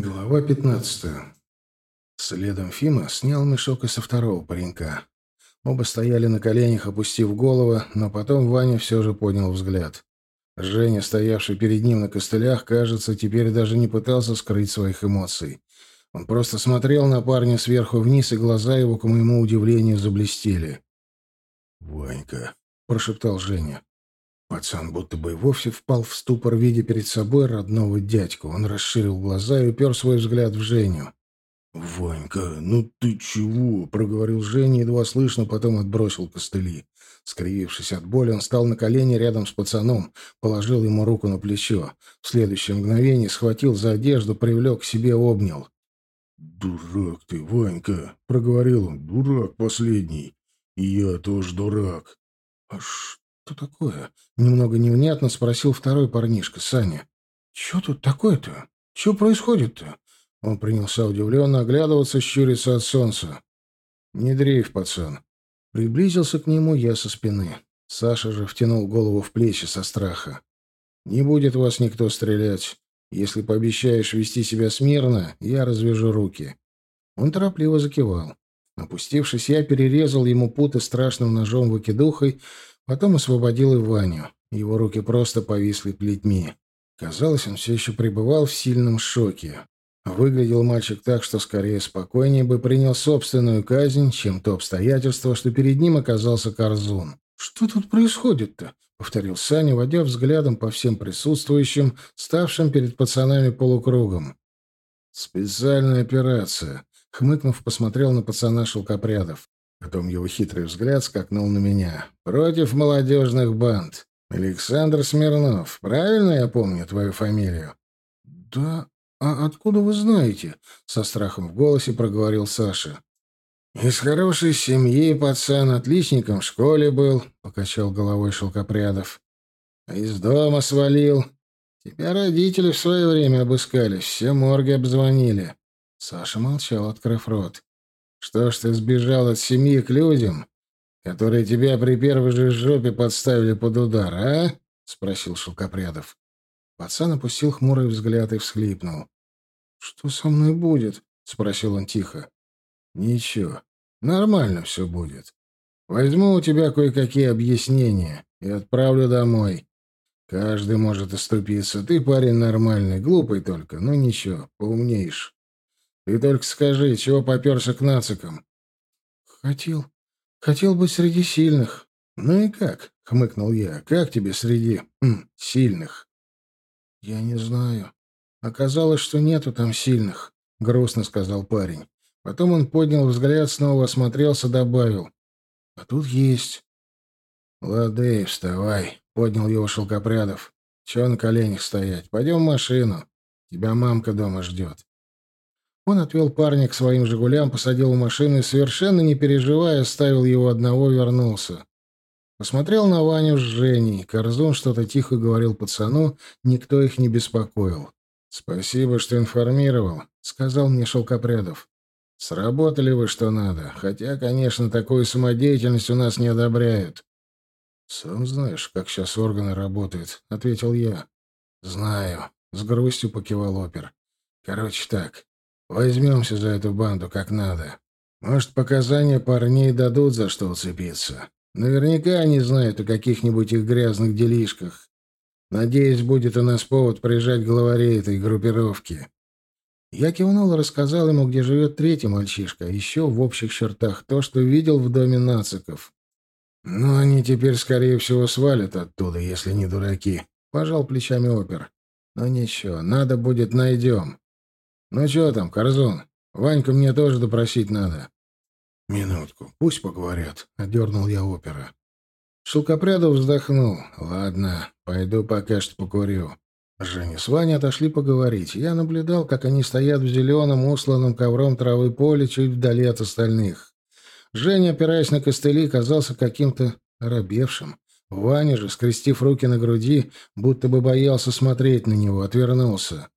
Глава 15. Следом Фима снял мешок и со второго паренька. Оба стояли на коленях, опустив голову, но потом Ваня все же поднял взгляд. Женя, стоявший перед ним на костылях, кажется, теперь даже не пытался скрыть своих эмоций. Он просто смотрел на парня сверху вниз, и глаза его, к моему удивлению, заблестели. «Ванька», — прошептал Женя. Пацан будто бы вовсе впал в ступор, видя перед собой родного дядьку. Он расширил глаза и упер свой взгляд в Женю. «Ванька, ну ты чего?» — проговорил Женя, едва слышно, потом отбросил костыли. Скривившись от боли, он стал на колени рядом с пацаном, положил ему руку на плечо. В следующее мгновение схватил за одежду, привлек к себе, обнял. «Дурак ты, Ванька!» — проговорил он. «Дурак последний. И я тоже дурак». «А «Что такое?» — немного невнятно спросил второй парнишка, Саня. «Что тут такое-то? Что происходит-то?» Он принялся удивленно оглядываться, щуриться от солнца. «Не дрейф, пацан». Приблизился к нему я со спины. Саша же втянул голову в плечи со страха. «Не будет вас никто стрелять. Если пообещаешь вести себя смирно, я развяжу руки». Он торопливо закивал. Опустившись, я перерезал ему путы страшным ножом выкидухой, Потом освободил и Ваню. Его руки просто повисли плетьми. Казалось, он все еще пребывал в сильном шоке. Выглядел мальчик так, что скорее спокойнее бы принял собственную казнь, чем то обстоятельство, что перед ним оказался Корзун. «Что тут происходит-то?» — повторил Саня, водя взглядом по всем присутствующим, ставшим перед пацанами полукругом. «Специальная операция», — хмыкнув, посмотрел на пацана Шелкопрядов. Потом его хитрый взгляд скакнул на меня. «Против молодежных банд. Александр Смирнов. Правильно я помню твою фамилию?» «Да. А откуда вы знаете?» — со страхом в голосе проговорил Саша. «Из хорошей семьи пацан отличником в школе был», — покачал головой Шелкопрядов. «А из дома свалил. Тебя родители в свое время обыскали, все морги обзвонили». Саша молчал, открыв рот. Что ж ты сбежал от семьи к людям, которые тебя при первой же жопе подставили под удар, а? — спросил Шелкопрядов. Пацан опустил хмурый взгляд и всхлипнул. — Что со мной будет? — спросил он тихо. — Ничего, нормально все будет. Возьму у тебя кое-какие объяснения и отправлю домой. Каждый может оступиться. Ты парень нормальный, глупый только, но ничего, поумнеешь. Ты только скажи, чего поперся к нацикам? Хотел. Хотел быть среди сильных. Ну и как? Хмыкнул я. Как тебе среди хм, сильных? Я не знаю. Оказалось, что нету там сильных, грустно сказал парень. Потом он поднял взгляд, снова осмотрелся, добавил. А тут есть. Лады, вставай, поднял его Шелкопрядов. Чего на коленях стоять? Пойдем в машину. Тебя мамка дома ждет. Он отвел парня к своим «Жигулям», посадил в машину и, совершенно не переживая, оставил его одного, вернулся. Посмотрел на Ваню с Женей. Корзун что-то тихо говорил пацану, никто их не беспокоил. «Спасибо, что информировал», — сказал мне Шелкопрядов. «Сработали вы что надо, хотя, конечно, такую самодеятельность у нас не одобряют». «Сам знаешь, как сейчас органы работают», — ответил я. «Знаю», — с грустью покивал опер. «Короче так, Возьмемся за эту банду как надо. Может, показания парней дадут, за что уцепиться. Наверняка они знают о каких-нибудь их грязных делишках. Надеюсь, будет у нас повод прижать главарей этой группировки. Я кивнул и рассказал ему, где живет третий мальчишка, еще в общих чертах то, что видел в доме нациков. «Ну, они теперь, скорее всего, свалят оттуда, если не дураки», — пожал плечами опер. «Но ничего, надо будет найдем. «Ну что там, Корзун? Ваньку мне тоже допросить надо». «Минутку, пусть поговорят», — одернул я опера. Шелкопрядов вздохнул. «Ладно, пойду пока что покурю». Женя с Ваней отошли поговорить. Я наблюдал, как они стоят в зеленом, усланном ковром травы поле чуть вдали от остальных. Женя, опираясь на костыли, казался каким-то оробевшим. Ваня же, скрестив руки на груди, будто бы боялся смотреть на него, отвернулся.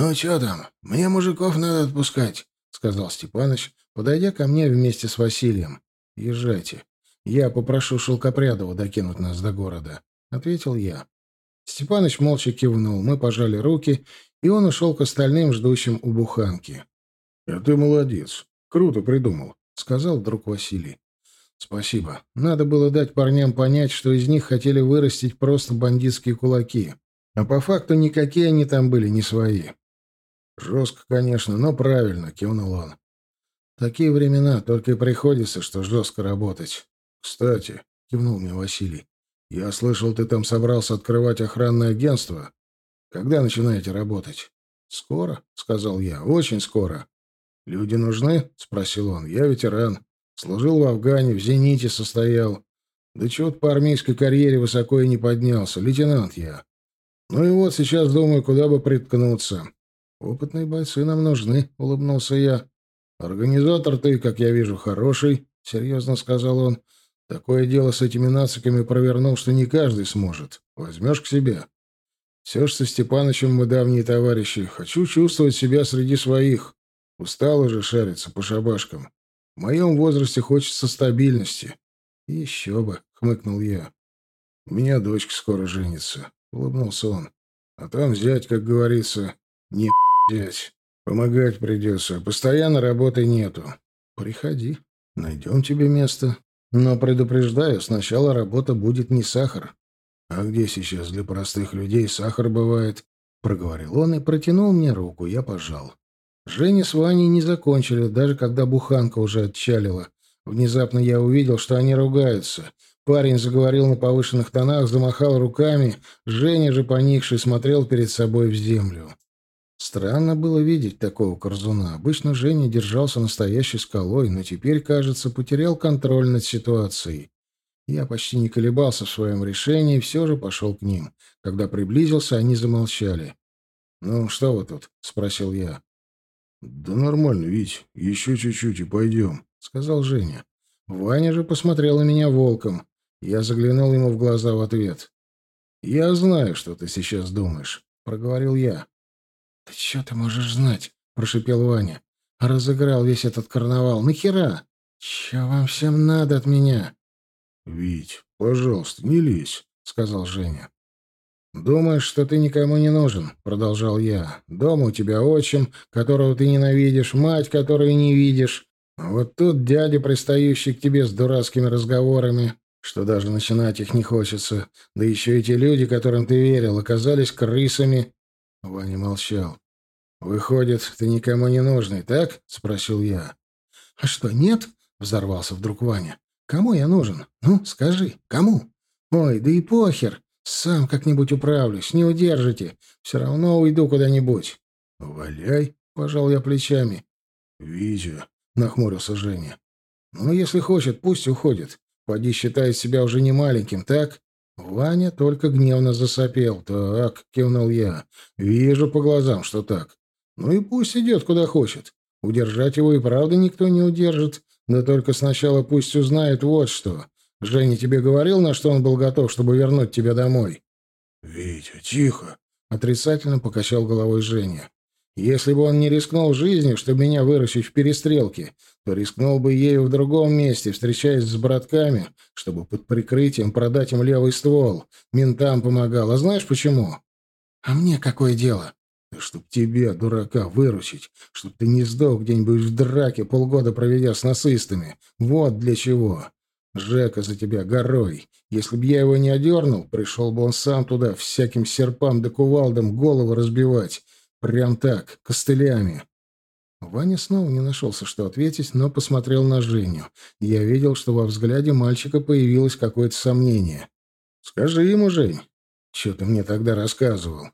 «Ну, что там? Мне мужиков надо отпускать», — сказал Степаныч, подойдя ко мне вместе с Василием. «Езжайте. Я попрошу Шелкопрядова докинуть нас до города», — ответил я. Степаныч молча кивнул, мы пожали руки, и он ушел к остальным, ждущим у буханки. — А ты молодец. Круто придумал, — сказал друг Василий. — Спасибо. Надо было дать парням понять, что из них хотели вырастить просто бандитские кулаки. А по факту никакие они там были не свои. — Жестко, конечно, но правильно, — кивнул он. Такие времена, только и приходится, что жестко работать. — Кстати, — кивнул мне Василий, — я слышал, ты там собрался открывать охранное агентство. Когда начинаете работать? — Скоро, — сказал я, — очень скоро. — Люди нужны? — спросил он. — Я ветеран. Служил в Афгане, в «Зените» состоял. Да чего-то по армейской карьере высоко и не поднялся. Лейтенант я. Ну и вот сейчас думаю, куда бы приткнуться. Опытные бойцы нам нужны, — улыбнулся я. Организатор ты, как я вижу, хороший, — серьезно сказал он. Такое дело с этими нациками провернул, что не каждый сможет. Возьмешь к себе. Все ж со Степанычем мы давние товарищи. Хочу чувствовать себя среди своих. Устал уже шариться по шабашкам. В моем возрасте хочется стабильности. Еще бы, хмыкнул я. У меня дочка скоро женится, улыбнулся он. А там взять, как говорится, не взять. Помогать придется. Постоянно работы нету. Приходи. Найдем тебе место. Но предупреждаю, сначала работа будет не сахар. А где сейчас для простых людей сахар бывает? Проговорил он и протянул мне руку. Я пожал. Женя с Ваней не закончили, даже когда буханка уже отчалила. Внезапно я увидел, что они ругаются. Парень заговорил на повышенных тонах, замахал руками. Женя же, поникший, смотрел перед собой в землю. Странно было видеть такого корзуна. Обычно Женя держался настоящей скалой, но теперь, кажется, потерял контроль над ситуацией. Я почти не колебался в своем решении и все же пошел к ним. Когда приблизился, они замолчали. «Ну, что вы тут?» — спросил я. «Да нормально, Вить. Еще чуть-чуть и пойдем», — сказал Женя. Ваня же посмотрел на меня волком. Я заглянул ему в глаза в ответ. «Я знаю, что ты сейчас думаешь», — проговорил я. «Да что ты можешь знать?» — прошипел Ваня. «Разыграл весь этот карнавал. Нахера? Че вам всем надо от меня?» «Вить, пожалуйста, не лезь», — сказал Женя. «Думаешь, что ты никому не нужен?» — продолжал я. «Дома у тебя отчим, которого ты ненавидишь, мать, которую не видишь. А вот тут дядя, пристающий к тебе с дурацкими разговорами, что даже начинать их не хочется. Да еще эти люди, которым ты верил, оказались крысами». Ваня молчал. «Выходит, ты никому не нужный, так?» — спросил я. «А что, нет?» — взорвался вдруг Ваня. «Кому я нужен? Ну, скажи, кому? Ой, да и похер. Сам как-нибудь управлюсь, не удержите. Все равно уйду куда-нибудь. — Валяй, — пожал я плечами. — Витя, — нахмурился Женя. — Ну, если хочет, пусть уходит. Поди считает себя уже не маленьким, так? Ваня только гневно засопел. «Так», — кивнул я, — «вижу по глазам, что так. Ну и пусть идет куда хочет. Удержать его и правда никто не удержит. Да только сначала пусть узнает вот что. Женя тебе говорил, на что он был готов, чтобы вернуть тебя домой? — Витя, тихо! — отрицательно покачал головой Женя. — Если бы он не рискнул жизнью, чтобы меня выращить в перестрелке, то рискнул бы ею в другом месте, встречаясь с братками, чтобы под прикрытием продать им левый ствол. Ментам помогал. А знаешь почему? — А мне какое дело? Да чтоб тебя, дурака, выручить, чтоб ты не сдох где-нибудь в драке, полгода проведя с нацистами. Вот для чего. Жека за тебя горой. Если б я его не одернул, пришел бы он сам туда, всяким серпам да кувалдам голову разбивать. Прям так, костылями. Ваня снова не нашелся, что ответить, но посмотрел на Женю. Я видел, что во взгляде мальчика появилось какое-то сомнение. «Скажи ему, Жень, что ты мне тогда рассказывал?»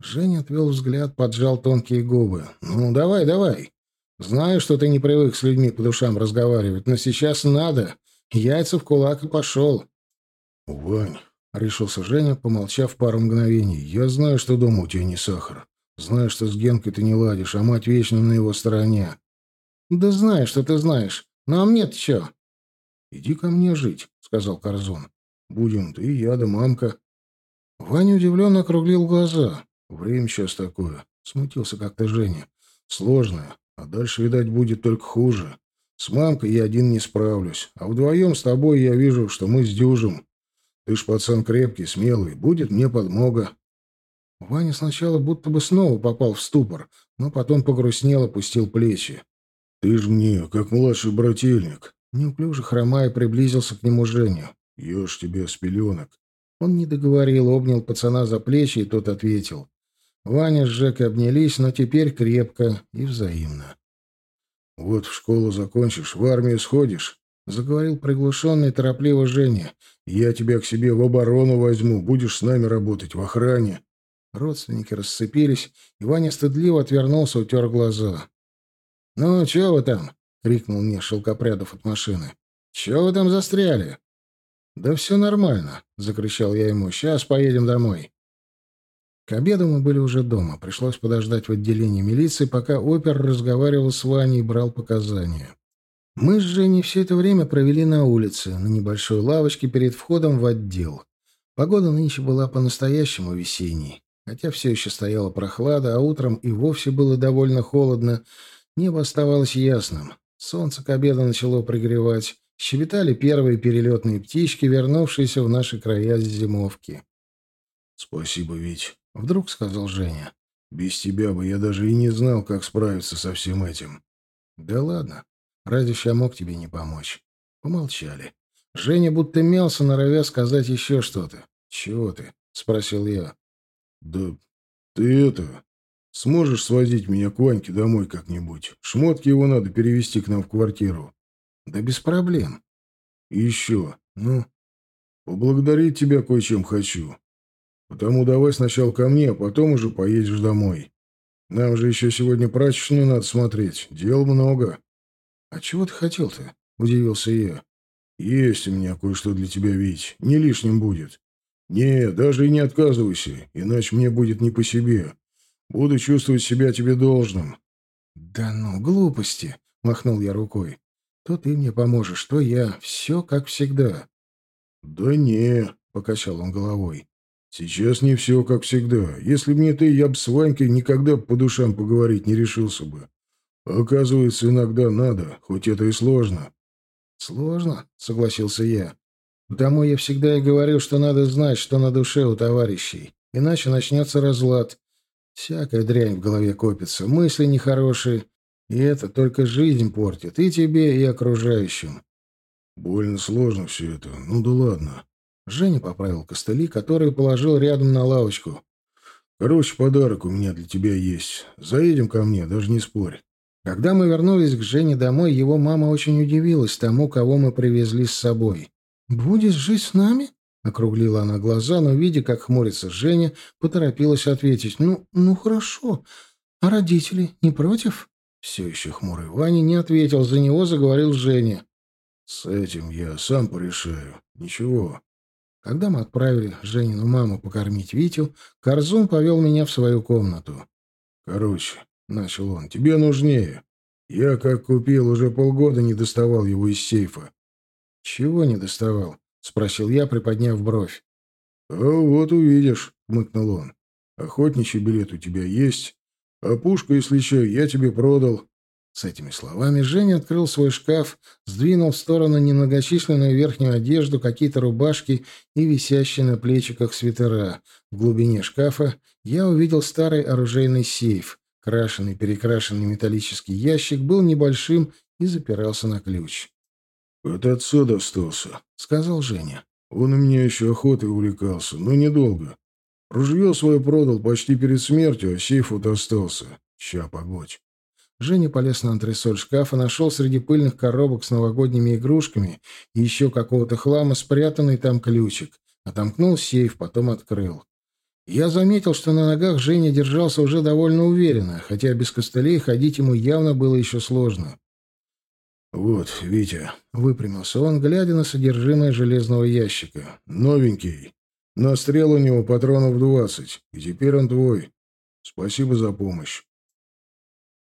Женя отвел взгляд, поджал тонкие губы. «Ну, давай, давай. Знаю, что ты не привык с людьми по душам разговаривать, но сейчас надо. Яйца в кулак и пошел. — Вань, — решился Женя, помолчав пару мгновений, — я знаю, что дома у тебя не сахар. Знаю, что с Генкой ты не ладишь, а мать вечно на его стороне. — Да знаю, что ты знаешь. Ну а мне-то что? — Иди ко мне жить, — сказал Корзун. — Будем ты, я да мамка. Ваня удивленно округлил глаза. Время сейчас такое. Смутился как-то Женя. Сложное. А дальше, видать, будет только хуже. С мамкой я один не справлюсь, а вдвоем с тобой я вижу, что мы сдюжим. Ты ж пацан крепкий, смелый, будет мне подмога. Ваня сначала будто бы снова попал в ступор, но потом погрустнел, опустил плечи. «Ты ж мне, как младший брательник!» Неуклюже хромая, приблизился к нему Женя. «Я ж тебе с пеленок!» Он не договорил, обнял пацана за плечи, и тот ответил. Ваня с Жекой обнялись, но теперь крепко и взаимно. «Вот в школу закончишь, в армию сходишь», — заговорил приглушенный торопливо Женя. «Я тебя к себе в оборону возьму, будешь с нами работать в охране». Родственники расцепились, и Ваня стыдливо отвернулся, утер глаза. «Ну, чего вы там?» — крикнул мне Шелкопрядов от машины. «Чего вы там застряли?» «Да все нормально», — закричал я ему. «Сейчас поедем домой». К обеду мы были уже дома. Пришлось подождать в отделении милиции, пока опер разговаривал с Ваней и брал показания. Мы с Женей все это время провели на улице, на небольшой лавочке перед входом в отдел. Погода нынче была по-настоящему весенней. Хотя все еще стояла прохлада, а утром и вовсе было довольно холодно, небо оставалось ясным. Солнце к обеду начало пригревать. Щебетали первые перелетные птички, вернувшиеся в наши края с зимовки. — Спасибо, Вить, — вдруг сказал Женя. «Без тебя бы я даже и не знал, как справиться со всем этим». «Да ладно. Разве я мог тебе не помочь?» Помолчали. Женя будто мялся, норовя сказать еще что-то. «Чего ты?» — спросил я. «Да ты это... Сможешь свозить меня к Ваньке домой как-нибудь? Шмотки его надо перевести к нам в квартиру». «Да без проблем». «И еще. Ну, поблагодарить тебя кое-чем хочу. Потому давай сначала ко мне, а потом уже поедешь домой. Нам же еще сегодня прачечную надо смотреть. Дел много. — А чего ты хотел-то? — удивился я. — Есть у меня кое-что для тебя, Вить. Не лишним будет. Не, даже и не отказывайся, иначе мне будет не по себе. Буду чувствовать себя тебе должным. — Да ну, глупости! — махнул я рукой. — То ты мне поможешь, то я. Все как всегда. — Да не, — покачал он головой. Сейчас не все как всегда. Если бы не ты, я бы с Ванькой никогда по душам поговорить не решился бы. Оказывается, иногда надо, хоть это и сложно. Сложно, согласился я. Потому я всегда и говорил, что надо знать, что на душе у товарищей. Иначе начнется разлад. Всякая дрянь в голове копится, мысли нехорошие. И это только жизнь портит и тебе, и окружающим. Больно сложно все это. Ну да ладно. Женя поправил костыли, которые положил рядом на лавочку. «Короче, подарок у меня для тебя есть. Заедем ко мне, даже не спорь». Когда мы вернулись к Жене домой, его мама очень удивилась тому, кого мы привезли с собой. «Будешь жить с нами?» — округлила она глаза, но, видя, как хмурится Женя, поторопилась ответить. «Ну, ну хорошо. А родители не против?» Все еще хмурый Ваня не ответил, за него заговорил Женя. «С этим я сам порешаю. Ничего, когда мы отправили Женину маму покормить Витю, Корзун повел меня в свою комнату. «Короче», — начал он, — «тебе нужнее. Я, как купил, уже полгода не доставал его из сейфа». «Чего не доставал?» — спросил я, приподняв бровь. «А вот увидишь», — хмыкнул он. «Охотничий билет у тебя есть, а пушку, если что, я тебе продал. С этими словами Женя открыл свой шкаф, сдвинул в сторону немногочисленную верхнюю одежду, какие-то рубашки и висящие на плечиках свитера. В глубине шкафа я увидел старый оружейный сейф. Крашеный, перекрашенный металлический ящик был небольшим и запирался на ключ. «От отца достался», — сказал Женя. «Он у меня еще охотой увлекался, но недолго. Ружье свое продал почти перед смертью, а сейф вот остался. Ща, погодь». Женя полез на антресоль шкафа, нашел среди пыльных коробок с новогодними игрушками и еще какого-то хлама спрятанный там ключик. Отомкнул сейф, потом открыл. Я заметил, что на ногах Женя держался уже довольно уверенно, хотя без костылей ходить ему явно было еще сложно. «Вот, Витя», — выпрямился он, глядя на содержимое железного ящика. «Новенький. На стрел у него патронов двадцать, и теперь он твой. Спасибо за помощь.